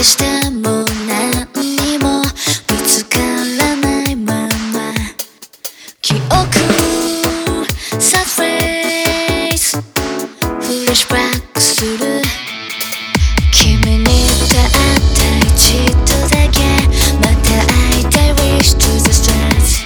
消しても何にも見つからないまま記憶サーフェイスフレッシュバックする君に出会った一度だけまた会いたい Wish to the stars